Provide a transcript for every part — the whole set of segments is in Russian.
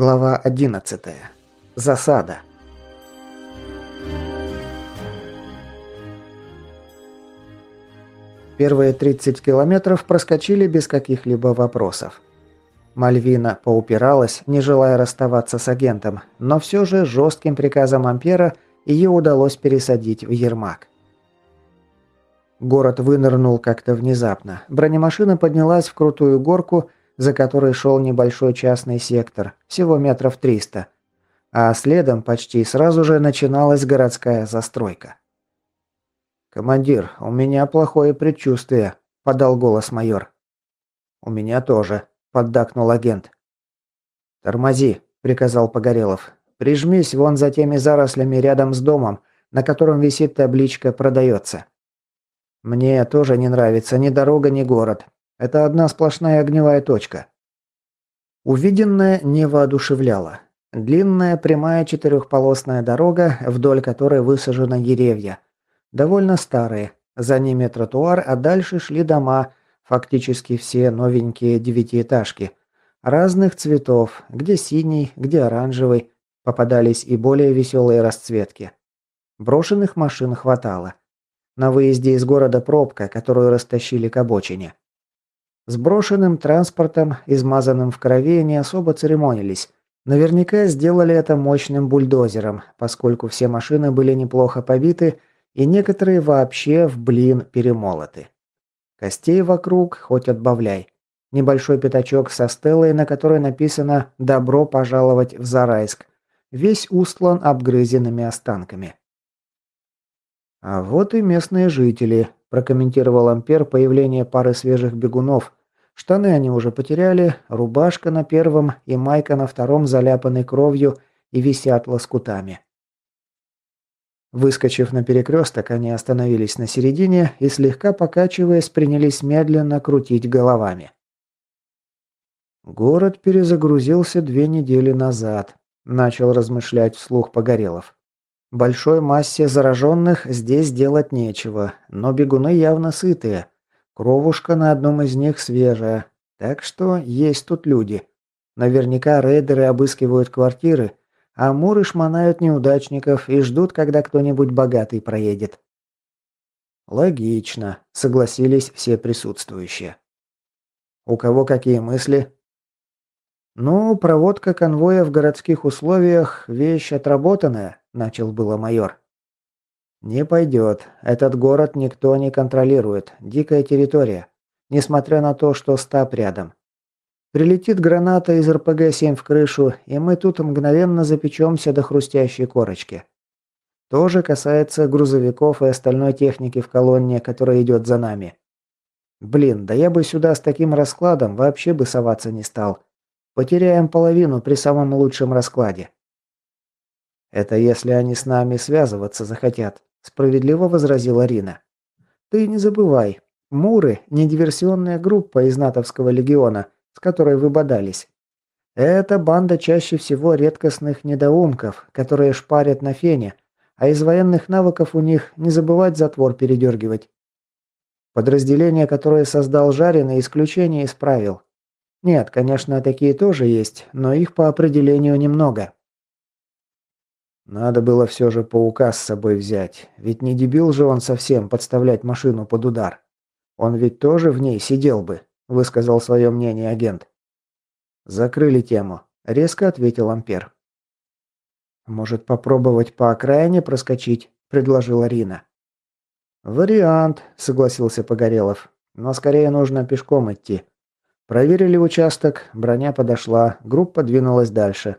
Глава 11. Засада. Первые 30 километров проскочили без каких-либо вопросов. Мальвина поупиралась, не желая расставаться с агентом, но все же жестким приказом Ампера ее удалось пересадить в Ермак. Город вынырнул как-то внезапно. Бронемашина поднялась в крутую горку за которой шел небольшой частный сектор, всего метров триста, а следом почти сразу же начиналась городская застройка. «Командир, у меня плохое предчувствие», – подал голос майор. «У меня тоже», – поддакнул агент. «Тормози», – приказал Погорелов. «Прижмись вон за теми зарослями рядом с домом, на котором висит табличка «Продается». Мне тоже не нравится ни дорога, ни город. Это одна сплошная огневая точка. Увиденное не воодушевляло. Длинная прямая четырехполосная дорога, вдоль которой высажены деревья. Довольно старые. За ними тротуар, а дальше шли дома, фактически все новенькие девятиэтажки. Разных цветов, где синий, где оранжевый. Попадались и более веселые расцветки. Брошенных машин хватало. На выезде из города пробка, которую растащили к обочине. С брошенным транспортом, измазанным в крови, не особо церемонились. Наверняка сделали это мощным бульдозером, поскольку все машины были неплохо побиты и некоторые вообще в блин перемолоты. Костей вокруг хоть отбавляй. Небольшой пятачок со стелой, на которой написано «Добро пожаловать в Зарайск». Весь устлан обгрызенными останками. «А вот и местные жители», – прокомментировал Ампер появление пары свежих бегунов, Штаны они уже потеряли, рубашка на первом и майка на втором заляпаны кровью и висят лоскутами. Выскочив на перекресток, они остановились на середине и, слегка покачиваясь, принялись медленно крутить головами. «Город перезагрузился две недели назад», – начал размышлять вслух Погорелов. «Большой массе зараженных здесь делать нечего, но бегуны явно сытые. Кровушка на одном из них свежая, так что есть тут люди. Наверняка рейдеры обыскивают квартиры, а муры шмонают неудачников и ждут, когда кто-нибудь богатый проедет. Логично, согласились все присутствующие. У кого какие мысли? Ну, проводка конвоя в городских условиях – вещь отработанная, начал было майор. «Не пойдет. Этот город никто не контролирует. Дикая территория. Несмотря на то, что стаб рядом. Прилетит граната из РПГ-7 в крышу, и мы тут мгновенно запечемся до хрустящей корочки. То же касается грузовиков и остальной техники в колонне, которая идет за нами. Блин, да я бы сюда с таким раскладом вообще бы соваться не стал. Потеряем половину при самом лучшем раскладе. Это если они с нами связываться захотят. Справедливо возразила Рина. Ты не забывай, Муры не диверсионная группа из натовского легиона, с которой вы бодались. Это банда чаще всего редкостных недоумков, которые шпарят на фене, а из военных навыков у них не забывать затвор передергивать. Подразделение, которое создал Жареный, исключение из правил. Нет, конечно, такие тоже есть, но их по определению немного. Надо было все же паука с собой взять, ведь не дебил же он совсем подставлять машину под удар. Он ведь тоже в ней сидел бы, высказал свое мнение агент. Закрыли тему, резко ответил Ампер. Может попробовать по окраине проскочить, предложила Рина. Вариант, согласился Погорелов. Но скорее нужно пешком идти. Проверили участок, броня подошла, группа двинулась дальше.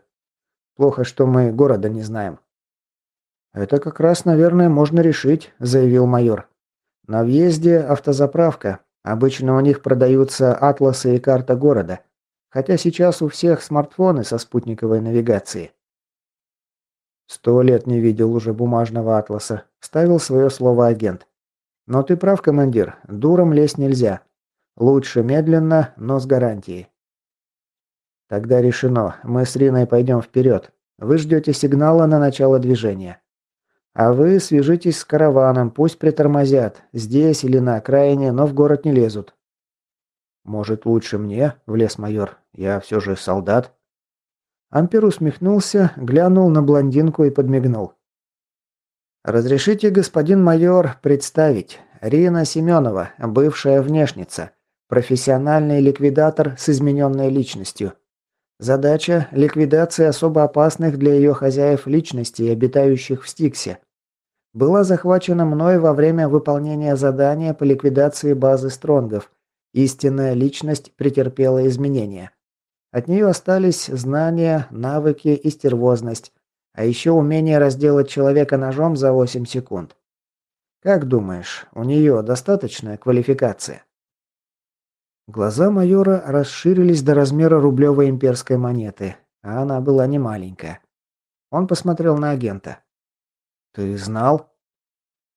Плохо, что мы города не знаем. Это как раз, наверное, можно решить, заявил майор. На въезде автозаправка. Обычно у них продаются атласы и карта города. Хотя сейчас у всех смартфоны со спутниковой навигацией. Сто лет не видел уже бумажного атласа. Ставил свое слово агент. Но ты прав, командир. Дуром лезть нельзя. Лучше медленно, но с гарантией. Тогда решено. Мы с Риной пойдем вперед. Вы ждете сигнала на начало движения. А вы свяжитесь с караваном, пусть притормозят. Здесь или на окраине, но в город не лезут. Может, лучше мне, влез майор. Я все же солдат. Ампер усмехнулся, глянул на блондинку и подмигнул. «Разрешите, господин майор, представить. Рина Семенова, бывшая внешница. Профессиональный ликвидатор с измененной личностью. Задача – ликвидация особо опасных для ее хозяев личностей, обитающих в Стиксе. Была захвачена мной во время выполнения задания по ликвидации базы Стронгов. Истинная личность претерпела изменения. От нее остались знания, навыки и стервозность, а еще умение разделать человека ножом за 8 секунд. Как думаешь, у нее достаточная квалификация? Глаза майора расширились до размера рублевой имперской монеты, а она была не маленькая. Он посмотрел на агента. «Ты знал?»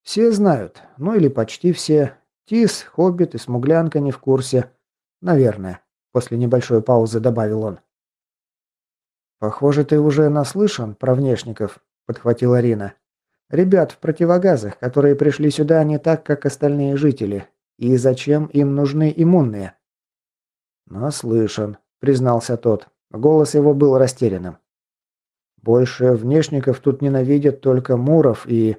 «Все знают. Ну или почти все. Тис, Хоббит и Смуглянка не в курсе. Наверное. После небольшой паузы добавил он. «Похоже, ты уже наслышан про внешников», – подхватила Рина. «Ребят в противогазах, которые пришли сюда не так, как остальные жители. И зачем им нужны иммунные?» «Наслышан», – признался тот. Голос его был растерянным. «Больше внешников тут ненавидят только Муров и...»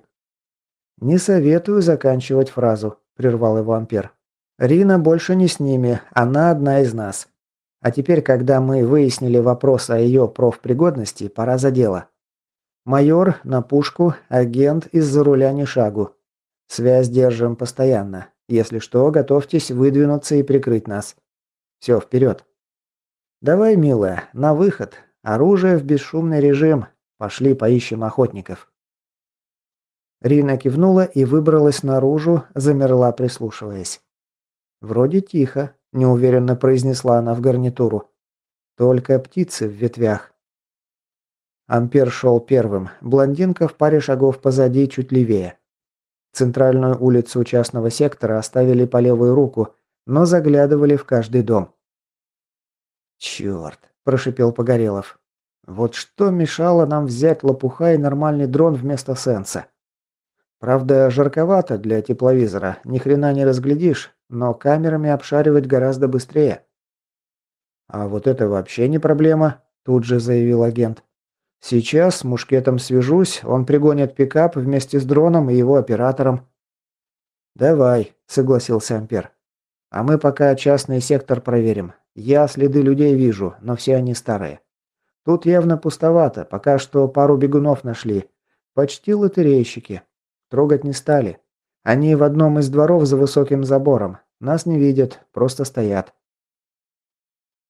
«Не советую заканчивать фразу», – прервал его Ампер. Рина больше не с ними, она одна из нас. А теперь, когда мы выяснили вопрос о ее профпригодности, пора за дело. Майор на пушку, агент из-за руля ни шагу. Связь держим постоянно. Если что, готовьтесь выдвинуться и прикрыть нас. Все, вперед. Давай, милая, на выход. Оружие в бесшумный режим. Пошли поищем охотников. Рина кивнула и выбралась наружу, замерла, прислушиваясь. «Вроде тихо», – неуверенно произнесла она в гарнитуру. «Только птицы в ветвях». Ампер шел первым, блондинка в паре шагов позади, чуть левее. Центральную улицу частного сектора оставили по левую руку, но заглядывали в каждый дом. «Черт!» – прошипел Погорелов. «Вот что мешало нам взять лопуха и нормальный дрон вместо сенса?» Правда, жарковато для тепловизора, ни хрена не разглядишь, но камерами обшаривать гораздо быстрее. А вот это вообще не проблема, тут же заявил агент. Сейчас с мушкетом свяжусь, он пригонит пикап вместе с дроном и его оператором. Давай, согласился Ампер. А мы пока частный сектор проверим. Я следы людей вижу, но все они старые. Тут явно пустовато, пока что пару бегунов нашли. Почти лотерейщики. Трогать не стали. Они в одном из дворов за высоким забором. Нас не видят, просто стоят.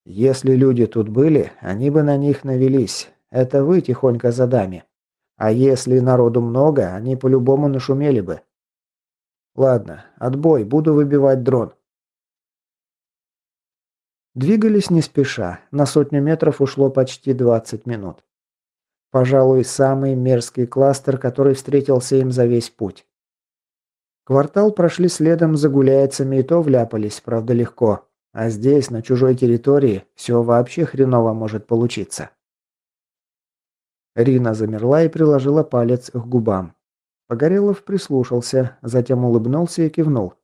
Если люди тут были, они бы на них навелись. Это вы тихонько за дами. А если народу много, они по-любому нашумели бы. Ладно, отбой, буду выбивать дрон. Двигались не спеша. На сотню метров ушло почти 20 минут. Пожалуй, самый мерзкий кластер, который встретился им за весь путь. Квартал прошли следом за гуляйцами и то вляпались, правда легко. А здесь, на чужой территории, все вообще хреново может получиться. Рина замерла и приложила палец к губам. Погорелов прислушался, затем улыбнулся и кивнул.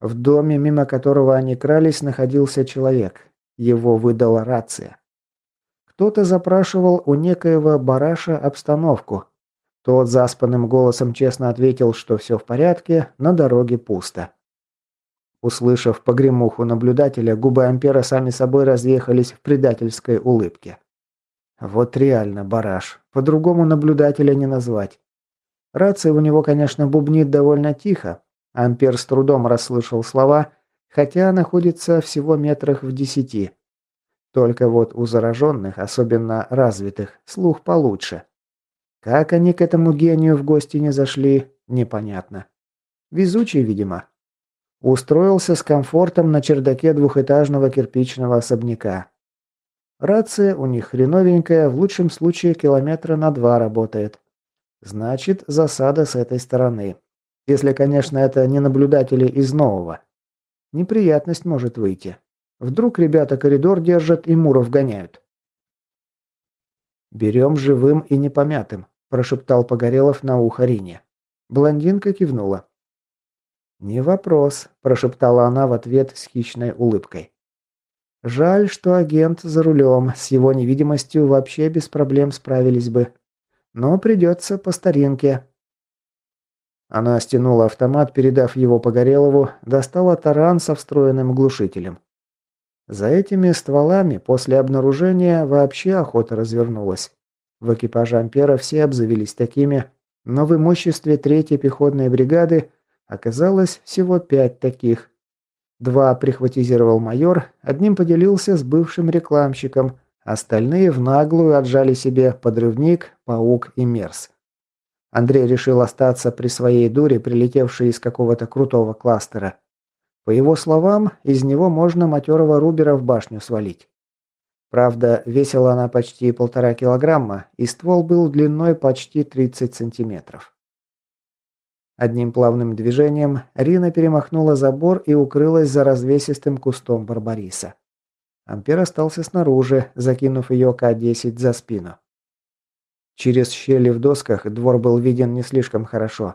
В доме, мимо которого они крались, находился человек. Его выдала рация. Кто-то запрашивал у некоего бараша обстановку. Тот заспанным голосом честно ответил, что все в порядке, на дороге пусто. Услышав погремуху наблюдателя, губы Ампера сами собой разъехались в предательской улыбке. Вот реально бараш. По-другому наблюдателя не назвать. Рация у него, конечно, бубнит довольно тихо. Ампер с трудом расслышал слова, хотя находится всего метрах в десяти. Только вот у зараженных, особенно развитых, слух получше. Как они к этому гению в гости не зашли, непонятно. Везучий, видимо. Устроился с комфортом на чердаке двухэтажного кирпичного особняка. Рация у них хреновенькая, в лучшем случае километра на два работает. Значит, засада с этой стороны. Если, конечно, это не наблюдатели из нового. Неприятность может выйти. Вдруг ребята коридор держат и Муров гоняют. «Берем живым и непомятым», – прошептал Погорелов на ухо Рине. Блондинка кивнула. «Не вопрос», – прошептала она в ответ с хищной улыбкой. Жаль, что агент за рулем, с его невидимостью вообще без проблем справились бы. Но придется по старинке. Она стянула автомат, передав его Погорелову, достала таран со встроенным глушителем. За этими стволами после обнаружения вообще охота развернулась. В экипаже «Ампера» все обзавелись такими, но в имуществе третьей пехотной бригады оказалось всего пять таких. Два прихватизировал майор, одним поделился с бывшим рекламщиком, остальные в наглую отжали себе подрывник, паук и мерз. Андрей решил остаться при своей дуре, прилетевшей из какого-то крутого кластера. По его словам, из него можно матерого Рубера в башню свалить. Правда, весила она почти полтора килограмма, и ствол был длиной почти 30 сантиметров. Одним плавным движением Рина перемахнула забор и укрылась за развесистым кустом барбариса. Ампер остался снаружи, закинув ее К-10 за спину. Через щели в досках двор был виден не слишком хорошо,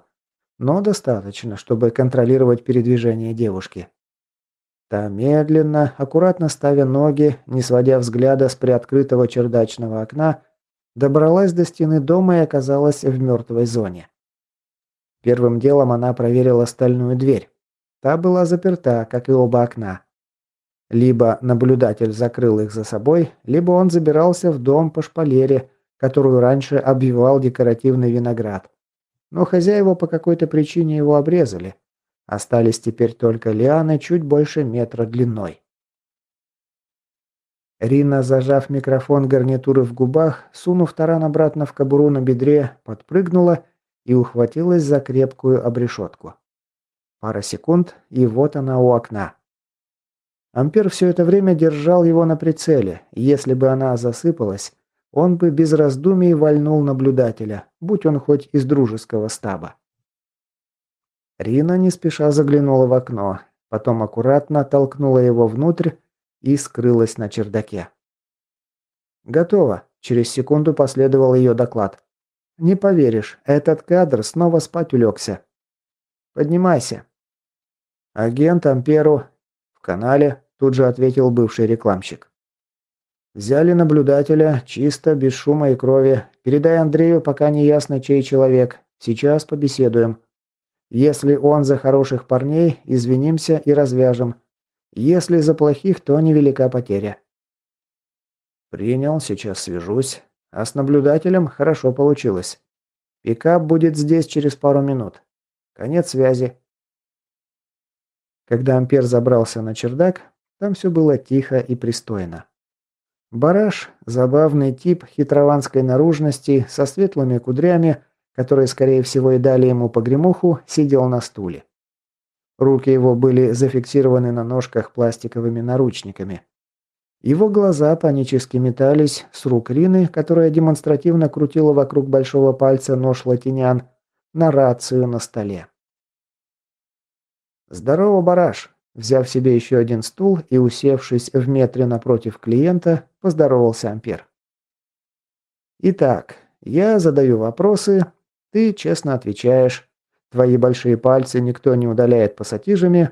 но достаточно, чтобы контролировать передвижение девушки. Та медленно, аккуратно ставя ноги, не сводя взгляда с приоткрытого чердачного окна, добралась до стены дома и оказалась в мертвой зоне. Первым делом она проверила стальную дверь. Та была заперта, как и оба окна. Либо наблюдатель закрыл их за собой, либо он забирался в дом по шпалере, которую раньше обвивал декоративный виноград. Но хозяева по какой-то причине его обрезали. Остались теперь только лианы чуть больше метра длиной. Рина, зажав микрофон гарнитуры в губах, сунув таран обратно в кобуру на бедре, подпрыгнула и ухватилась за крепкую обрешетку. Пара секунд, и вот она у окна. Ампер все это время держал его на прицеле, если бы она засыпалась, он бы без раздумий вальнул наблюдателя, будь он хоть из дружеского стаба. Рина не спеша заглянула в окно, потом аккуратно толкнула его внутрь и скрылась на чердаке. «Готово», – через секунду последовал ее доклад. Не поверишь, этот кадр снова спать улегся. Поднимайся. Агент Амперу в канале, тут же ответил бывший рекламщик. Взяли наблюдателя, чисто, без шума и крови. Передай Андрею, пока не ясно, чей человек. Сейчас побеседуем. Если он за хороших парней, извинимся и развяжем. Если за плохих, то невелика потеря. Принял, сейчас свяжусь. А с наблюдателем хорошо получилось. Пикап будет здесь через пару минут. Конец связи. Когда Ампер забрался на чердак, там все было тихо и пристойно. Бараш – забавный тип хитрованской наружности со светлыми кудрями, которые, скорее всего, и дали ему погремуху, сидел на стуле. Руки его были зафиксированы на ножках пластиковыми наручниками. Его глаза панически метались с рук Рины, которая демонстративно крутила вокруг большого пальца нож латинян, на рацию на столе. «Здорово, бараш!» Взяв себе еще один стул и усевшись в метре напротив клиента, поздоровался Ампер. «Итак, я задаю вопросы, ты честно отвечаешь. Твои большие пальцы никто не удаляет пассатижами.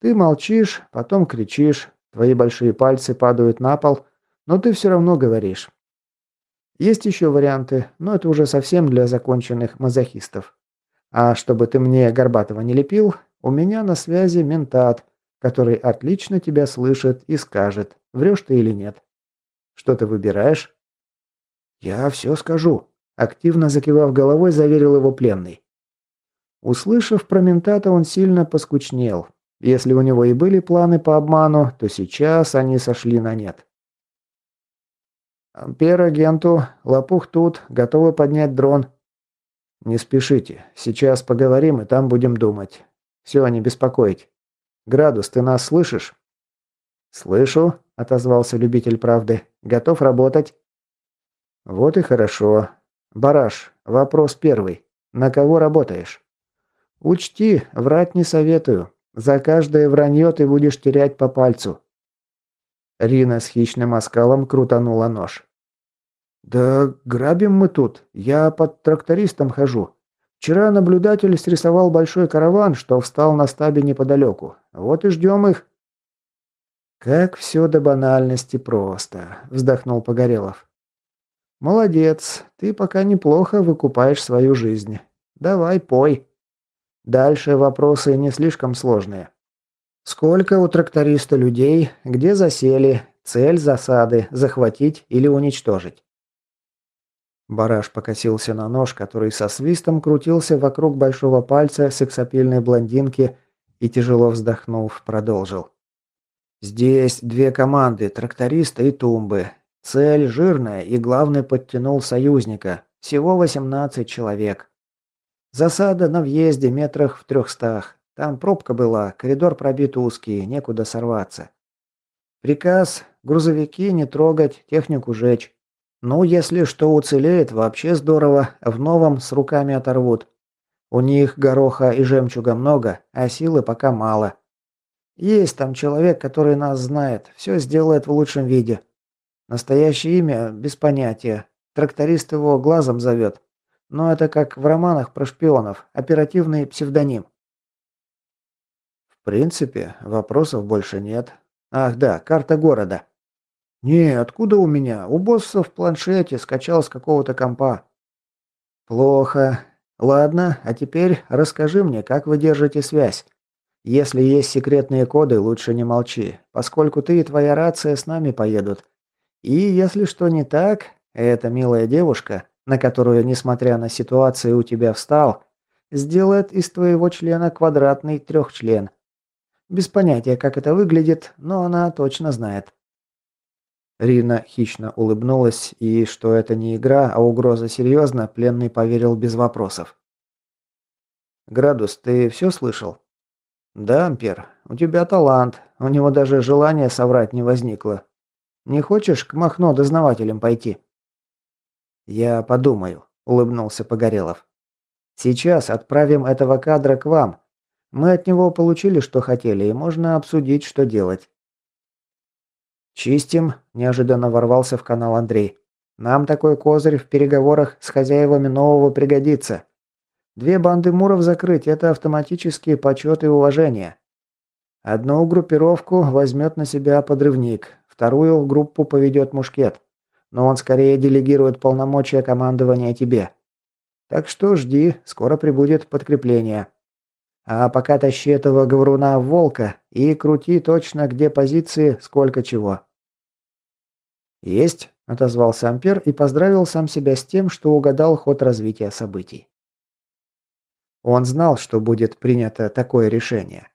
Ты молчишь, потом кричишь, Твои большие пальцы падают на пол, но ты все равно говоришь. Есть еще варианты, но это уже совсем для законченных мазохистов. А чтобы ты мне Горбатова не лепил, у меня на связи ментат, который отлично тебя слышит и скажет, врешь ты или нет. Что ты выбираешь? Я все скажу, активно закивав головой, заверил его пленный. Услышав про ментата, он сильно поскучнел, если у него и были планы по обману, то сейчас они сошли на нет. «Ампер-агенту, лопух тут, готовы поднять дрон». «Не спешите, сейчас поговорим и там будем думать. Все, не беспокоить. Градус, ты нас слышишь?» «Слышу», — отозвался любитель правды. «Готов работать?» «Вот и хорошо. Бараш, вопрос первый. На кого работаешь?» «Учти, врать не советую. За каждое вранье ты будешь терять по пальцу». Рина с хищным оскалом крутанула нож. «Да грабим мы тут. Я под трактористом хожу. Вчера наблюдатель срисовал большой караван, что встал на стабе неподалеку. Вот и ждем их». «Как все до банальности просто», – вздохнул Погорелов. «Молодец, ты пока неплохо выкупаешь свою жизнь. Давай, пой. Дальше вопросы не слишком сложные. Сколько у тракториста людей, где засели, цель засады – захватить или уничтожить?» Бараш покосился на нож, который со свистом крутился вокруг большого пальца сексапильной блондинки и, тяжело вздохнув, продолжил. «Здесь две команды, тракториста и тумбы. Цель жирная, и главный подтянул союзника. Всего 18 человек. Засада на въезде метрах в трехстах. Там пробка была, коридор пробит узкий, некуда сорваться. Приказ – грузовики не трогать, технику жечь. Ну, если что уцелеет, вообще здорово, в новом с руками оторвут. У них гороха и жемчуга много, а силы пока мало. Есть там человек, который нас знает, все сделает в лучшем виде. Настоящее имя без понятия. Тракторист его глазом зовет. Но это как в романах про шпионов, оперативный псевдоним. В принципе, вопросов больше нет. Ах да, карта города. «Не, откуда у меня? У босса в планшете, скачал с какого-то компа». «Плохо. Ладно, а теперь расскажи мне, как вы держите связь. Если есть секретные коды, лучше не молчи, поскольку ты и твоя рация с нами поедут. И если что не так, эта милая девушка, на которую, несмотря на ситуацию, у тебя встал, сделает из твоего члена квадратный трехчлен. Без понятия, как это выглядит, но она точно знает. Рина хищно улыбнулась, и что это не игра, а угроза серьезно, пленный поверил без вопросов. «Градус, ты все слышал?» «Да, Ампер, у тебя талант, у него даже желания соврать не возникло. Не хочешь к Махно дознавателем пойти?» «Я подумаю», – улыбнулся Погорелов. «Сейчас отправим этого кадра к вам. Мы от него получили, что хотели, и можно обсудить, что делать. «Чистим», – неожиданно ворвался в канал Андрей. «Нам такой козырь в переговорах с хозяевами нового пригодится. Две банды муров закрыть – это автоматические почет и уважение. Одну группировку возьмет на себя подрывник, вторую группу поведет мушкет. Но он скорее делегирует полномочия командования тебе. Так что жди, скоро прибудет подкрепление. А пока тащи этого говоруна в волка и крути точно где позиции, сколько чего. «Есть», – отозвался Ампер и поздравил сам себя с тем, что угадал ход развития событий. Он знал, что будет принято такое решение.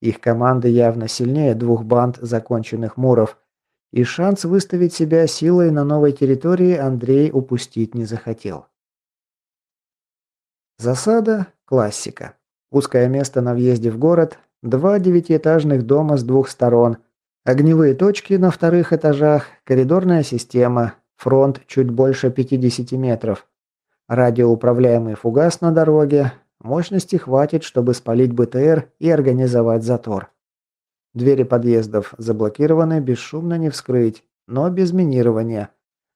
Их команда явно сильнее двух банд законченных муров, и шанс выставить себя силой на новой территории Андрей упустить не захотел. Засада – классика. Узкое место на въезде в город, два девятиэтажных дома с двух сторон – Огневые точки на вторых этажах, коридорная система, фронт чуть больше 50 метров. Радиоуправляемый фугас на дороге. Мощности хватит, чтобы спалить БТР и организовать затор. Двери подъездов заблокированы, бесшумно не вскрыть, но без минирования.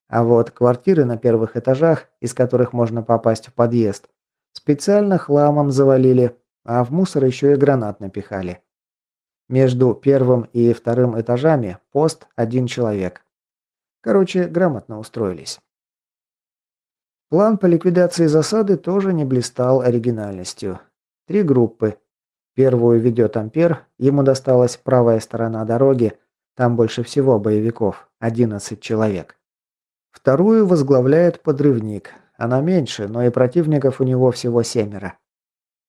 А вот квартиры на первых этажах, из которых можно попасть в подъезд, специально хламом завалили, а в мусор еще и гранат напихали. Между первым и вторым этажами пост один человек. Короче, грамотно устроились. План по ликвидации засады тоже не блистал оригинальностью. Три группы. Первую ведет Ампер, ему досталась правая сторона дороги, там больше всего боевиков, 11 человек. Вторую возглавляет подрывник, она меньше, но и противников у него всего семеро.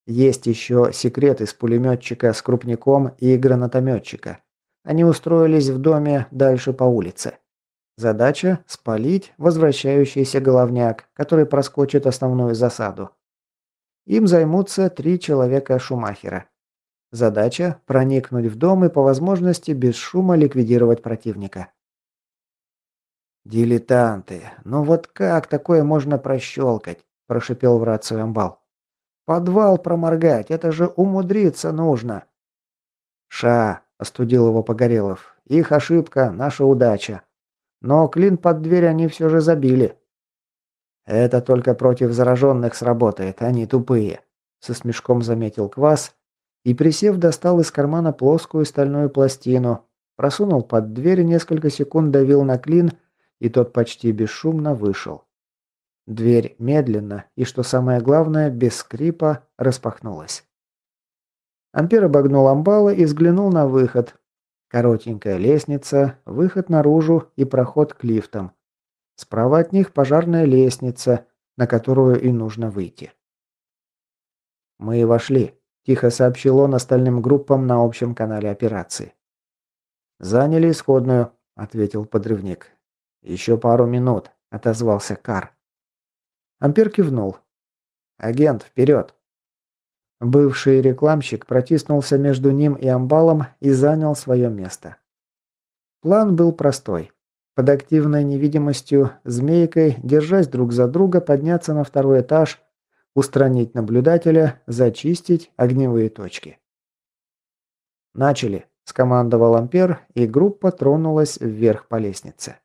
Есть еще секрет из пулеметчика с крупником и гранатометчика. Они устроились в доме дальше по улице. Задача – спалить возвращающийся головняк, который проскочит основную засаду. Им займутся три человека Шумахера. Задача – проникнуть в дом и по возможности без шума ликвидировать противника. «Дилетанты! Ну вот как такое можно прощелкать?» – прошипел в рацию Амбал. Подвал проморгать, это же умудриться нужно. Ша, остудил его Погорелов. Их ошибка, наша удача. Но клин под дверь они все же забили. Это только против зараженных сработает, они тупые. Со смешком заметил Квас и, присев, достал из кармана плоскую стальную пластину. просунул под дверь, несколько секунд давил на клин, и тот почти бесшумно вышел. Дверь медленно и, что самое главное, без скрипа распахнулась. Ампер обогнул амбала и взглянул на выход. Коротенькая лестница, выход наружу и проход к лифтам. Справа от них пожарная лестница, на которую и нужно выйти. «Мы вошли», – тихо сообщил он остальным группам на общем канале операции. «Заняли исходную», – ответил подрывник. «Еще пару минут», – отозвался Кар. Ампер кивнул. «Агент, вперед!» Бывший рекламщик протиснулся между ним и амбалом и занял свое место. План был простой. Под активной невидимостью, змейкой, держась друг за друга, подняться на второй этаж, устранить наблюдателя, зачистить огневые точки. «Начали», – скомандовал Ампер, и группа тронулась вверх по лестнице.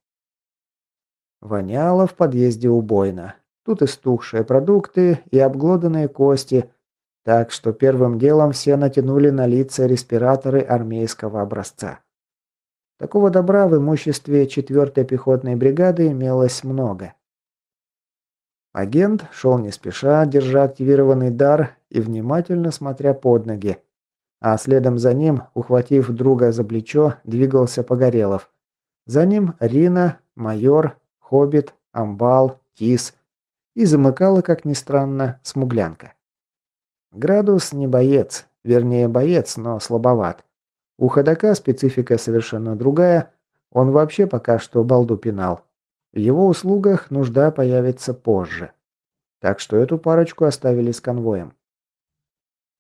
Воняло в подъезде убойно. Тут и стухшие продукты, и обглоданные кости, так что первым делом все натянули на лица респираторы армейского образца. Такого добра в имуществе 4-й пехотной бригады имелось много. Агент шел не спеша, держа активированный дар и внимательно смотря под ноги. А следом за ним, ухватив друга за плечо, двигался Погорелов. За ним Рина, Майор, Хоббит, Амбал, Тис и замыкала, как ни странно, Смуглянка. Градус не боец, вернее боец, но слабоват. У ходока специфика совершенно другая, он вообще пока что балду пинал. В его услугах нужда появится позже. Так что эту парочку оставили с конвоем.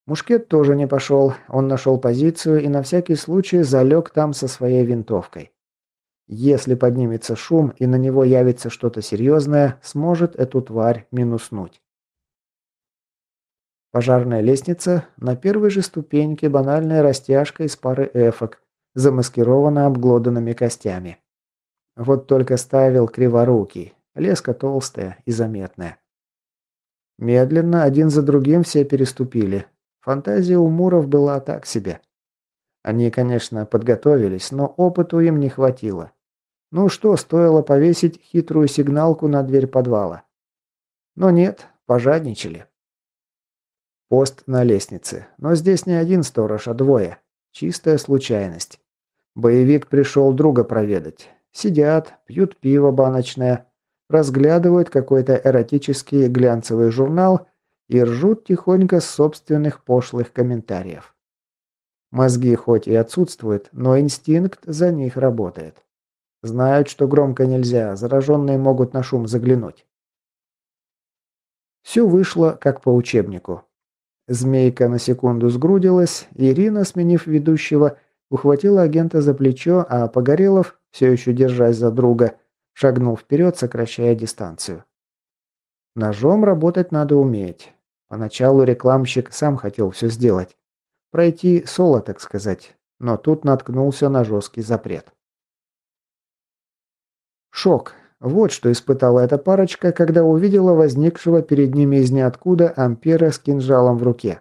Мушкет тоже не пошел, он нашел позицию и на всякий случай залег там со своей винтовкой. Если поднимется шум и на него явится что-то серьезное, сможет эту тварь минуснуть. Пожарная лестница, на первой же ступеньке банальная растяжка из пары эфок, замаскирована обглоданными костями. Вот только ставил криворукий, леска толстая и заметная. Медленно, один за другим все переступили. Фантазия у Муров была так себе. Они, конечно, подготовились, но опыту им не хватило. Ну что, стоило повесить хитрую сигналку на дверь подвала. Но нет, пожадничали. Пост на лестнице. Но здесь не один сторож, а двое. Чистая случайность. Боевик пришел друга проведать. Сидят, пьют пиво баночное, разглядывают какой-то эротический глянцевый журнал и ржут тихонько с собственных пошлых комментариев. Мозги хоть и отсутствуют, но инстинкт за них работает. Знают, что громко нельзя, зараженные могут на шум заглянуть. Все вышло, как по учебнику. Змейка на секунду сгрудилась, Ирина, сменив ведущего, ухватила агента за плечо, а Погорелов, все еще держась за друга, шагнул вперед, сокращая дистанцию. Ножом работать надо уметь. Поначалу рекламщик сам хотел все сделать. Пройти соло, так сказать. Но тут наткнулся на жесткий запрет. Шок. Вот что испытала эта парочка, когда увидела возникшего перед ними из ниоткуда ампера с кинжалом в руке.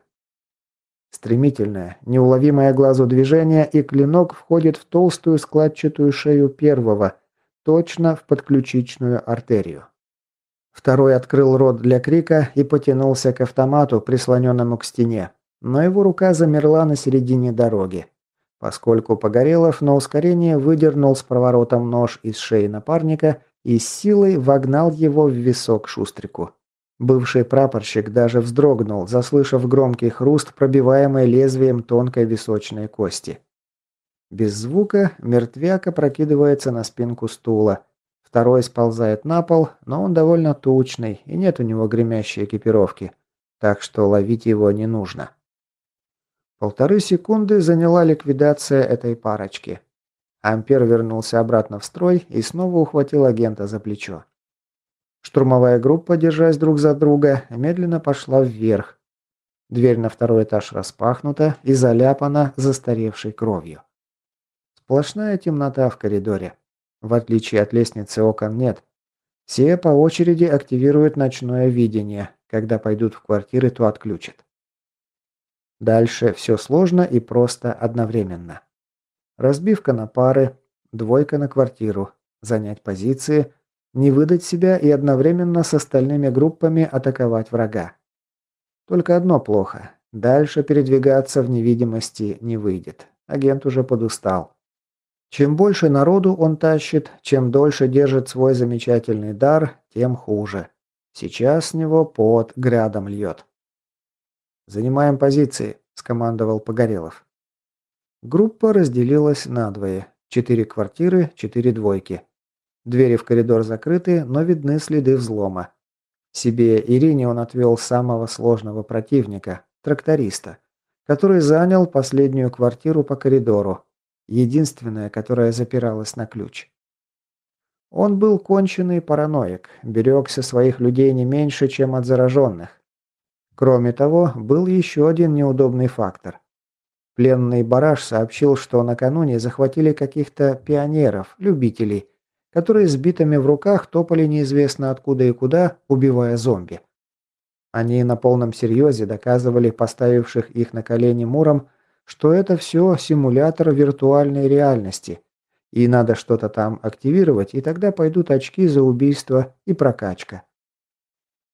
Стремительное, неуловимое глазу движение, и клинок входит в толстую складчатую шею первого, точно в подключичную артерию. Второй открыл рот для крика и потянулся к автомату, прислоненному к стене, но его рука замерла на середине дороги поскольку Погорелов на ускорение выдернул с проворотом нож из шеи напарника и с силой вогнал его в висок Шустрику. Бывший прапорщик даже вздрогнул, заслышав громкий хруст, пробиваемый лезвием тонкой височной кости. Без звука мертвяк опрокидывается на спинку стула. Второй сползает на пол, но он довольно тучный, и нет у него гремящей экипировки, так что ловить его не нужно. Полторы секунды заняла ликвидация этой парочки. Ампер вернулся обратно в строй и снова ухватил агента за плечо. Штурмовая группа, держась друг за друга, медленно пошла вверх. Дверь на второй этаж распахнута и заляпана застаревшей кровью. Сплошная темнота в коридоре. В отличие от лестницы окон нет. Все по очереди активируют ночное видение. Когда пойдут в квартиры, то отключат. Дальше все сложно и просто одновременно. разбивка на пары, двойка на квартиру, занять позиции, не выдать себя и одновременно с остальными группами атаковать врага. Только одно плохо. Дальше передвигаться в невидимости не выйдет. Агент уже подустал. Чем больше народу он тащит, чем дольше держит свой замечательный дар, тем хуже. Сейчас с него под грядом льет. «Занимаем позиции», – скомандовал Погорелов. Группа разделилась надвое. Четыре квартиры, четыре двойки. Двери в коридор закрыты, но видны следы взлома. Себе Ирине он отвел самого сложного противника – тракториста, который занял последнюю квартиру по коридору, единственная, которая запиралась на ключ. Он был конченый параноик, берегся своих людей не меньше, чем от зараженных. Кроме того, был еще один неудобный фактор. Пленный бараш сообщил, что накануне захватили каких-то пионеров, любителей, которые с битами в руках топали неизвестно откуда и куда, убивая зомби. Они на полном серьезе доказывали поставивших их на колени Муром, что это все симулятор виртуальной реальности, и надо что-то там активировать, и тогда пойдут очки за убийство и прокачка.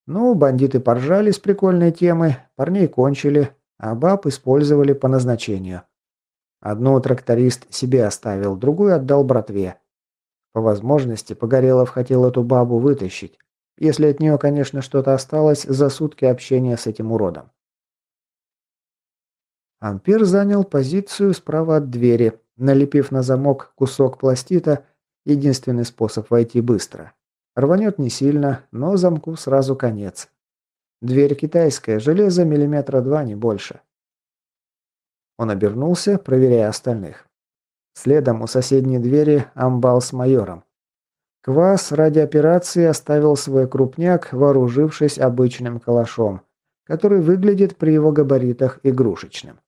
Ну, бандиты поржали с прикольной темы, парней кончили, а баб использовали по назначению. Одну тракторист себе оставил, другую отдал братве. По возможности Погорелов хотел эту бабу вытащить, если от нее, конечно, что-то осталось за сутки общения с этим уродом. Ампер занял позицию справа от двери, налепив на замок кусок пластита, единственный способ войти быстро. Рванет не сильно, но замку сразу конец. Дверь китайская, железо миллиметра два, не больше. Он обернулся, проверяя остальных. Следом у соседней двери амбал с майором. Квас ради операции оставил свой крупняк, вооружившись обычным калашом, который выглядит при его габаритах игрушечным.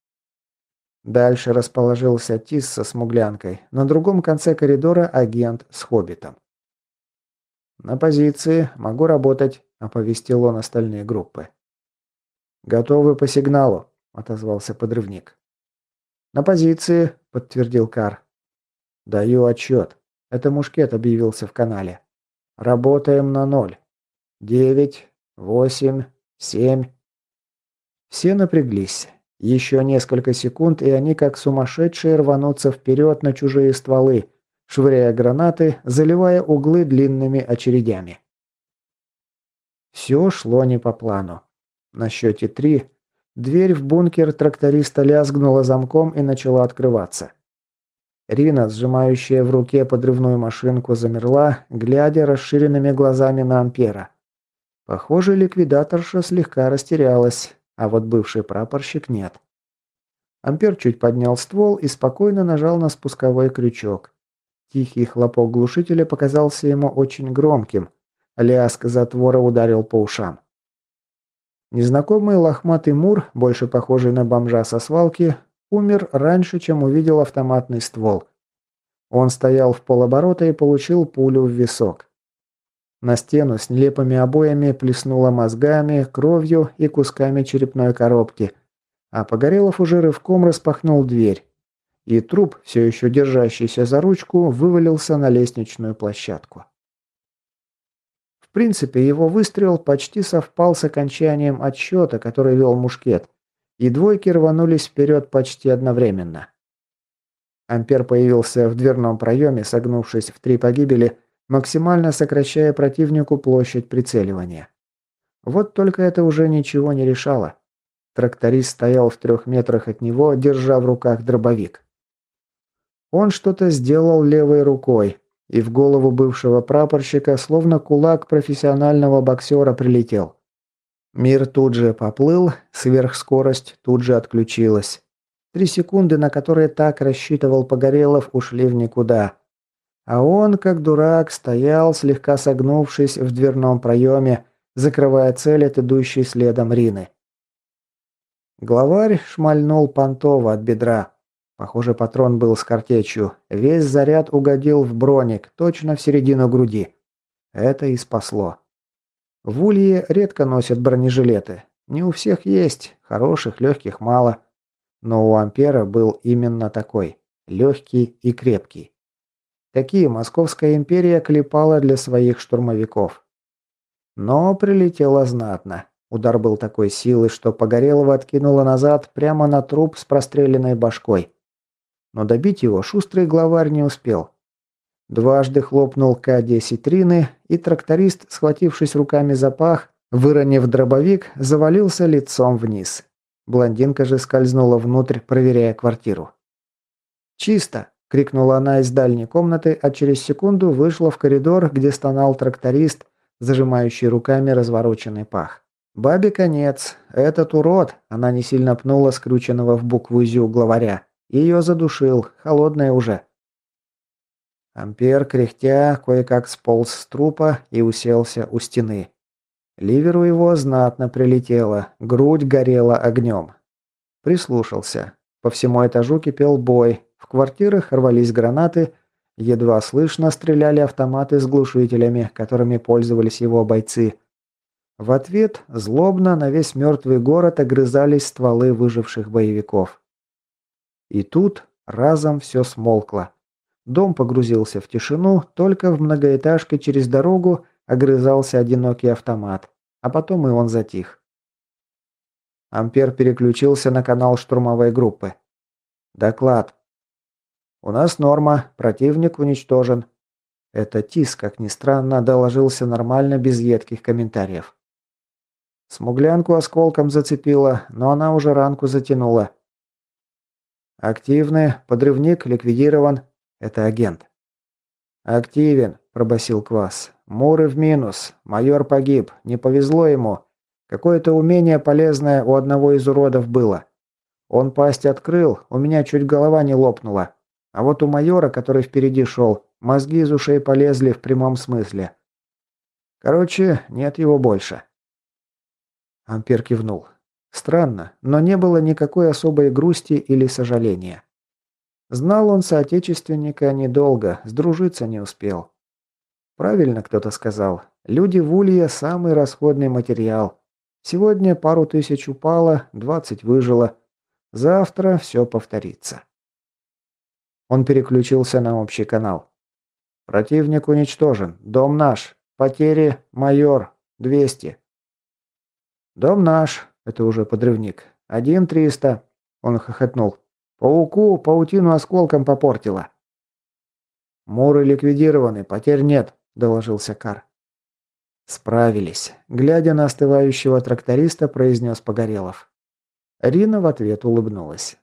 Дальше расположился Тис со смуглянкой, на другом конце коридора агент с хоббитом. «На позиции. Могу работать», – оповестил он остальные группы. «Готовы по сигналу», – отозвался подрывник. «На позиции», – подтвердил Кар. «Даю отчет. Это мушкет объявился в канале. Работаем на ноль. Девять, восемь, семь». Все напряглись. Еще несколько секунд, и они как сумасшедшие рванутся вперед на чужие стволы, швыряя гранаты, заливая углы длинными очередями. Все шло не по плану. На счете три дверь в бункер тракториста лязгнула замком и начала открываться. Рина, сжимающая в руке подрывную машинку, замерла, глядя расширенными глазами на Ампера. Похоже, ликвидаторша слегка растерялась, а вот бывший прапорщик нет. Ампер чуть поднял ствол и спокойно нажал на спусковой крючок. Тихий хлопок глушителя показался ему очень громким. Лязг затвора ударил по ушам. Незнакомый лохматый мур, больше похожий на бомжа со свалки, умер раньше, чем увидел автоматный ствол. Он стоял в полоборота и получил пулю в висок. На стену с нелепыми обоями плеснуло мозгами, кровью и кусками черепной коробки, а Погорелов уже рывком распахнул дверь и труп, все еще держащийся за ручку, вывалился на лестничную площадку. Принципе, его выстрел почти совпал с окончанием отсчета, который вел мушкет, и двойки рванулись вперед почти одновременно. Ампер появился в дверном проеме, согнувшись в три погибели, максимально сокращая противнику площадь прицеливания. Вот только это уже ничего не решало. Тракторист стоял в трех метрах от него, держа в руках дробовик. Он что-то сделал левой рукой, и в голову бывшего прапорщика словно кулак профессионального боксера прилетел. Мир тут же поплыл, сверхскорость тут же отключилась. Три секунды, на которые так рассчитывал Погорелов, ушли в никуда. А он, как дурак, стоял, слегка согнувшись в дверном проеме, закрывая цель от идущей следом Рины. Главарь шмальнул Понтова от бедра. Похоже, патрон был с картечью. Весь заряд угодил в броник, точно в середину груди. Это и спасло. В Улье редко носят бронежилеты. Не у всех есть, хороших, легких мало. Но у Ампера был именно такой. легкий и крепкий. Такие Московская империя клепала для своих штурмовиков. Но прилетело знатно. Удар был такой силы, что Погорелого откинуло назад прямо на труп с простреленной башкой. Но добить его шустрый главарь не успел. Дважды хлопнул К-10 Трины, и тракторист, схватившись руками за пах, выронив дробовик, завалился лицом вниз. Блондинка же скользнула внутрь, проверяя квартиру. «Чисто!» – крикнула она из дальней комнаты, а через секунду вышла в коридор, где стонал тракторист, зажимающий руками развороченный пах. «Бабе конец. Этот урод!» – она не сильно пнула скрученного в букву «зю» главаря. Ее задушил, холодная уже. Ампер, кряхтя, кое-как сполз с трупа и уселся у стены. Ливеру его знатно прилетело, грудь горела огнем. Прислушался. По всему этажу кипел бой, в квартирах рвались гранаты, едва слышно стреляли автоматы с глушителями, которыми пользовались его бойцы. В ответ злобно на весь мертвый город огрызались стволы выживших боевиков. И тут разом все смолкло. Дом погрузился в тишину, только в многоэтажке через дорогу огрызался одинокий автомат, а потом и он затих. Ампер переключился на канал штурмовой группы. «Доклад. У нас норма, противник уничтожен». Это ТИС, как ни странно, доложился нормально, без едких комментариев. Смуглянку осколком зацепила, но она уже ранку затянула. «Активны, подрывник ликвидирован», это агент. «Активен», – пробасил Квас. «Муры в минус. Майор погиб. Не повезло ему. Какое-то умение полезное у одного из уродов было. Он пасть открыл, у меня чуть голова не лопнула. А вот у майора, который впереди шел, мозги из ушей полезли в прямом смысле. Короче, нет его больше». Ампер кивнул. Странно, но не было никакой особой грусти или сожаления. Знал он соотечественника недолго, сдружиться не успел. Правильно кто-то сказал. Люди в Улье – самый расходный материал. Сегодня пару тысяч упало, двадцать выжило. Завтра все повторится. Он переключился на общий канал. Противник уничтожен. Дом наш. Потери майор. 200. Дом наш. Это уже подрывник. Один триста. Он хохотнул. Пауку паутину осколком попортила. «Муры ликвидированы, потерь нет», – доложился Кар. «Справились», – глядя на остывающего тракториста, произнес Погорелов. Рина в ответ улыбнулась.